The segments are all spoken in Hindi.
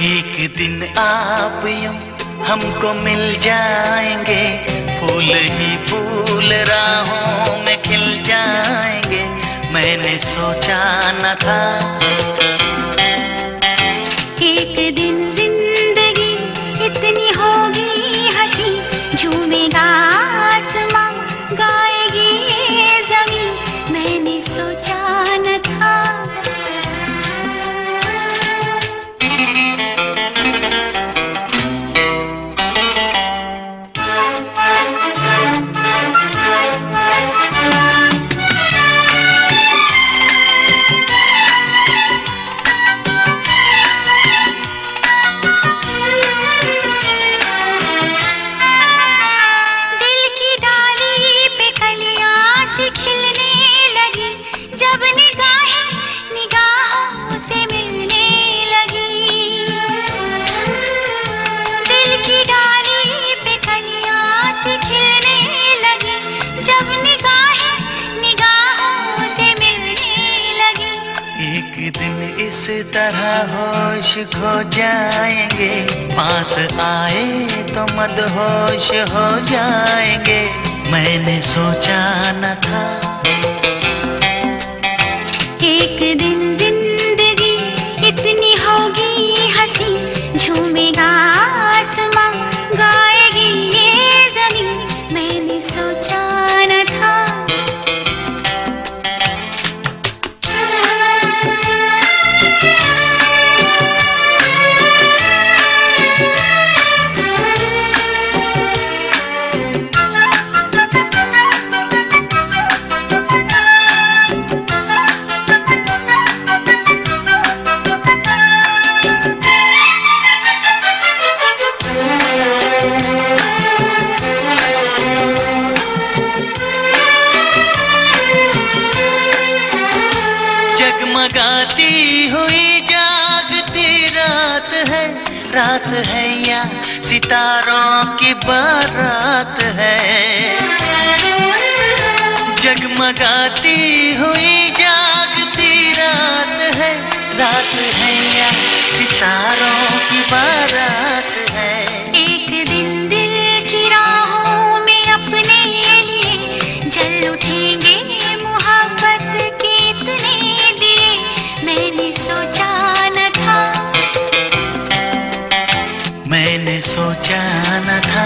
एक दिन आप यूँ हमको मिल जाएँगे। फूल ही फूल राहों में खिल जाएँगे। मैंने सोचा न था दिन इस तरह होश खो जाएँगे। पास आए तो मद होश हो जाएँगे। मैंने सोचा न था। एक दिन जगमगाती हुई जागती रात है। रात है या सितारों की बारात है। जगमगाती हुई जागती रात है। रात है मैंने सोचा न था।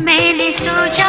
मैंने सोचा